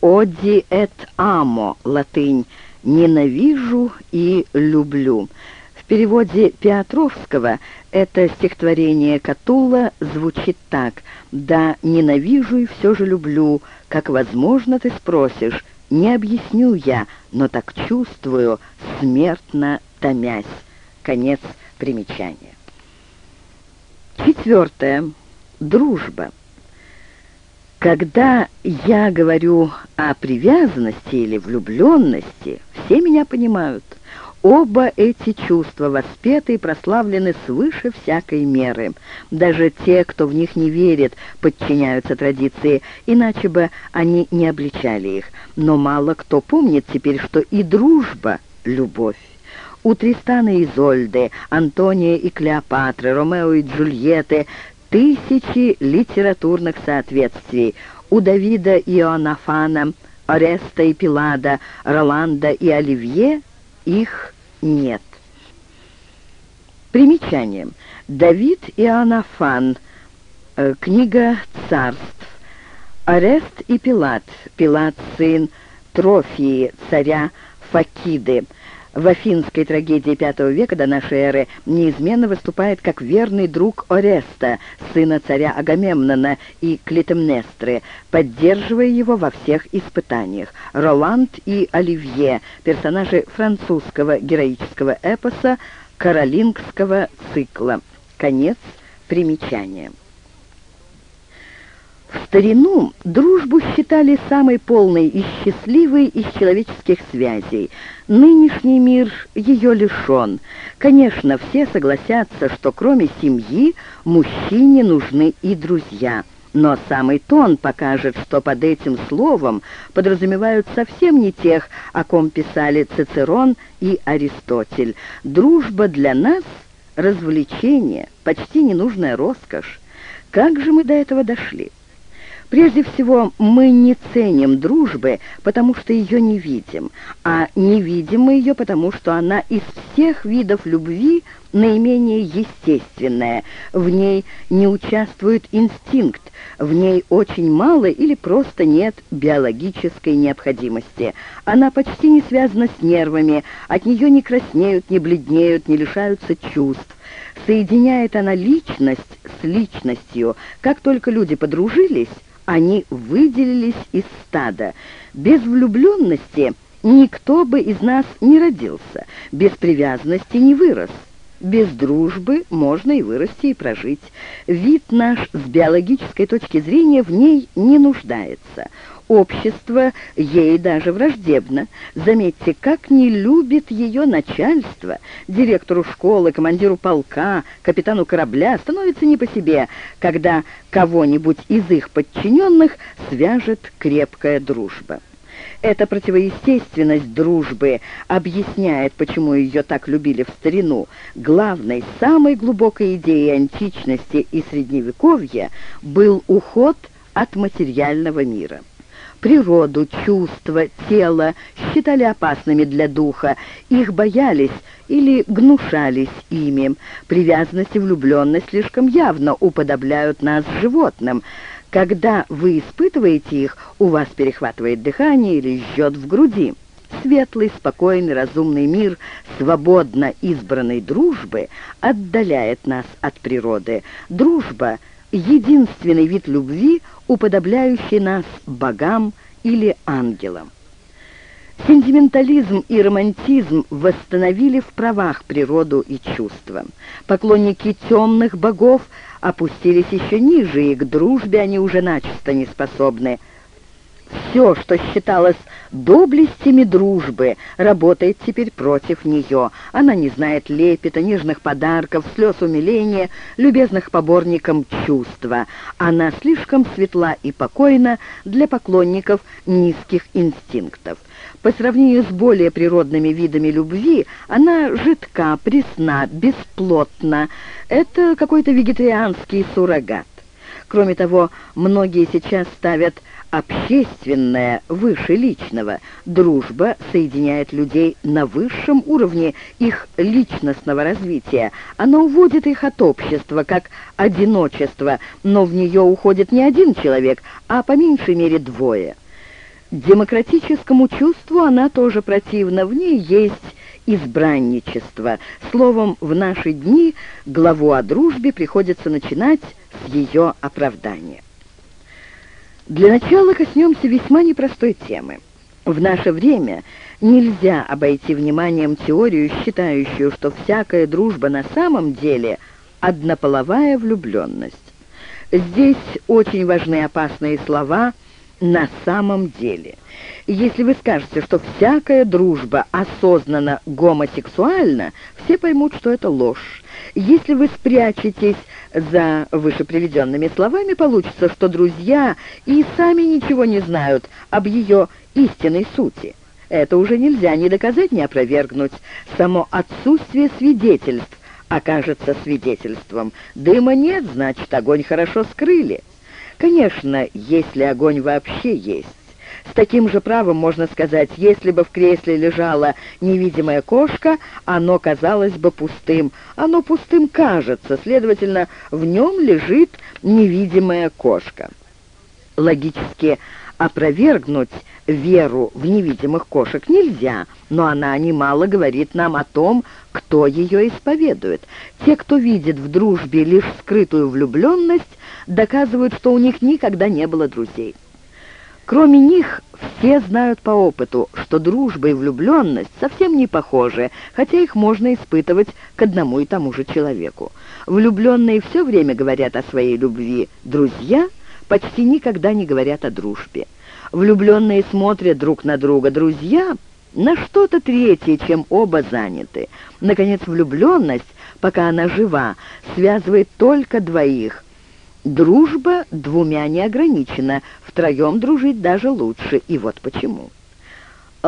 «Оди эт амо» — латынь «ненавижу и люблю». В переводе Петровского это стихотворение Катула звучит так «Да ненавижу и все же люблю, как возможно ты спросишь, не объясню я, но так чувствую, смертно томясь». Конец примечания. Четвертое. Дружба. Когда я говорю о привязанности или влюбленности, все меня понимают. Оба эти чувства воспеты и прославлены свыше всякой меры. Даже те, кто в них не верит, подчиняются традиции, иначе бы они не обличали их. Но мало кто помнит теперь, что и дружба — любовь. У Тристана и Изольды, Антония и Клеопатры, Ромео и Джульетты тысячи литературных соответствий. У Давида и Иоаннафана, Ореста и Пилада, Роланда и Оливье их нет. Примечание. Давид и Иоаннафан. Э, книга царств. Орест и Пилат. Пилат сын Трофии, царя Факиды в афинской трагедии V века до нашей эры неизменно выступает как верный друг Ореста, сына царя Агамемнона и Клитемнестры, поддерживая его во всех испытаниях. Роланд и Оливье – персонажи французского героического эпоса каролингского цикла. Конец примечания. В старину дружбу считали самой полной и счастливой из человеческих связей. Нынешний мир ее лишен. Конечно, все согласятся, что кроме семьи мужчине нужны и друзья. Но самый тон покажет, что под этим словом подразумевают совсем не тех, о ком писали Цицерон и Аристотель. Дружба для нас — развлечение, почти ненужная роскошь. Как же мы до этого дошли? Прежде всего, мы не ценим дружбы, потому что ее не видим, а не видим мы ее, потому что она из всех видов любви наименее естественная. В ней не участвует инстинкт, в ней очень мало или просто нет биологической необходимости. Она почти не связана с нервами, от нее не краснеют, не бледнеют, не лишаются чувств. Соединяет она личность с личностью. Как только люди подружились, они выделились из стада. Без влюбленности никто бы из нас не родился, без привязанности не вырос. Без дружбы можно и вырасти, и прожить. Вид наш с биологической точки зрения в ней не нуждается. Общество ей даже враждебно. Заметьте, как не любит ее начальство. Директору школы, командиру полка, капитану корабля становится не по себе, когда кого-нибудь из их подчиненных свяжет крепкая дружба. Эта противоестественность дружбы объясняет, почему ее так любили в старину. Главной, самой глубокой идеей античности и Средневековья был уход от материального мира природу, чувства, тело считали опасными для духа, их боялись или гнушались ими. Привязанность и влюбленность слишком явно уподобляют нас животным. Когда вы испытываете их, у вас перехватывает дыхание или жжет в груди. Светлый, спокойный, разумный мир свободно избранной дружбы отдаляет нас от природы. Дружба — единственный вид любви, уподобляющий нас богам или ангелам. Сентиментализм и романтизм восстановили в правах природу и чувства. Поклонники темных богов опустились еще ниже, и к дружбе они уже начисто не способны – все, что считалось доблестями дружбы, работает теперь против нее. Она не знает лепета, нежных подарков, слез умиления, любезных поборникам чувства. Она слишком светла и покойна для поклонников низких инстинктов. По сравнению с более природными видами любви, она жидка, пресна, бесплотна. Это какой-то вегетарианский суррогат. Кроме того, многие сейчас ставят общественное выше личного. Дружба соединяет людей на высшем уровне их личностного развития. Она уводит их от общества, как одиночество, но в нее уходит не один человек, а по меньшей мере двое. Демократическому чувству она тоже противна, в ней есть избранничество. Словом, в наши дни главу о дружбе приходится начинать с ее оправдания. Для начала коснемся весьма непростой темы. В наше время нельзя обойти вниманием теорию, считающую, что всякая дружба на самом деле однополовая влюбленность. Здесь очень важны опасные слова «на самом деле». Если вы скажете, что всякая дружба осознанно гомосексуальна, все поймут, что это ложь. Если вы спрячетесь за вышеприведенными словами, получится, что друзья и сами ничего не знают об ее истинной сути. Это уже нельзя ни доказать, ни опровергнуть. Само отсутствие свидетельств окажется свидетельством. Дыма нет, значит, огонь хорошо скрыли. Конечно, если огонь вообще есть. С таким же правом можно сказать, если бы в кресле лежала невидимая кошка, оно казалось бы пустым. Оно пустым кажется, следовательно, в нем лежит невидимая кошка. Логически опровергнуть веру в невидимых кошек нельзя, но она немало говорит нам о том, кто ее исповедует. Те, кто видит в дружбе лишь скрытую влюбленность, доказывают, что у них никогда не было друзей. Кроме них, все знают по опыту, что дружба и влюбленность совсем не похожи, хотя их можно испытывать к одному и тому же человеку. Влюбленные все время говорят о своей любви, друзья почти никогда не говорят о дружбе. Влюбленные смотрят друг на друга, друзья на что-то третье, чем оба заняты. Наконец, влюбленность, пока она жива, связывает только двоих – Дружба двумя не ограничена, втроем дружить даже лучше, и вот почему.